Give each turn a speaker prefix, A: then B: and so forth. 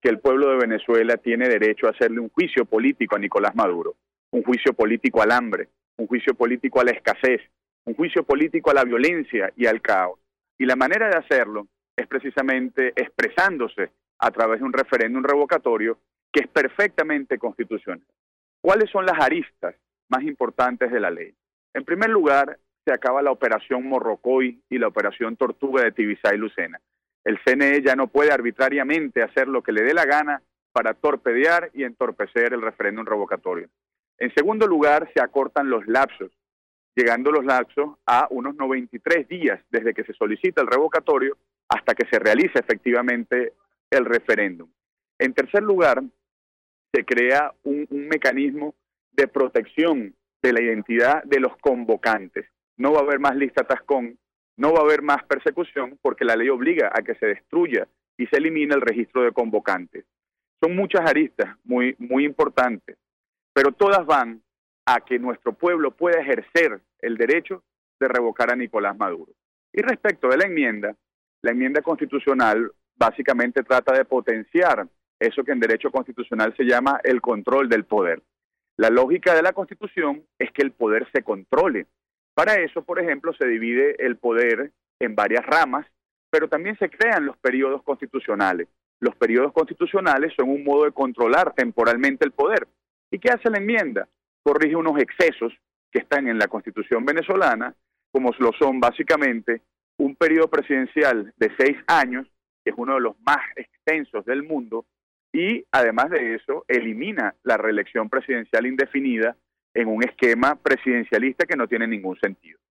A: que el pueblo de Venezuela tiene derecho a hacerle un juicio político a Nicolás Maduro, un juicio político al hambre, un juicio político a la escasez, un juicio político a la violencia y al caos. Y la manera de hacerlo es precisamente expresándose a través de un referéndum revocatorio que es perfectamente constitucional. ¿Cuáles son las aristas más importantes de la ley? En primer lugar, se acaba la operación Morrocoy y la operación Tortuga de Tibisay y Lucena. El CNE ya no puede arbitrariamente hacer lo que le dé la gana para torpedear y entorpecer el referéndum revocatorio. En segundo lugar, se acortan los lapsos, llegando los lapsos a unos 93 días desde que se solicita el revocatorio hasta que se realice efectivamente el referéndum. En tercer lugar, se crea un, un mecanismo de protección de la identidad de los convocantes. No va a haber más lista tascón, no va a haber más persecución porque la ley obliga a que se destruya y se elimine el registro de convocantes. Son muchas aristas muy, muy importantes, pero todas van a que nuestro pueblo pueda ejercer el derecho de revocar a Nicolás Maduro. Y respecto de la enmienda, la enmienda constitucional básicamente trata de potenciar eso que en derecho constitucional se llama el control del poder. La lógica de la Constitución es que el poder se controle. Para eso, por ejemplo, se divide el poder en varias ramas, pero también se crean los periodos constitucionales. Los periodos constitucionales son un modo de controlar temporalmente el poder. ¿Y qué hace la enmienda? Corrige unos excesos que están en la Constitución venezolana, como lo son básicamente un periodo presidencial de seis años, que es uno de los más extensos del mundo, y además de eso elimina la reelección presidencial indefinida en un esquema presidencialista que no tiene ningún sentido.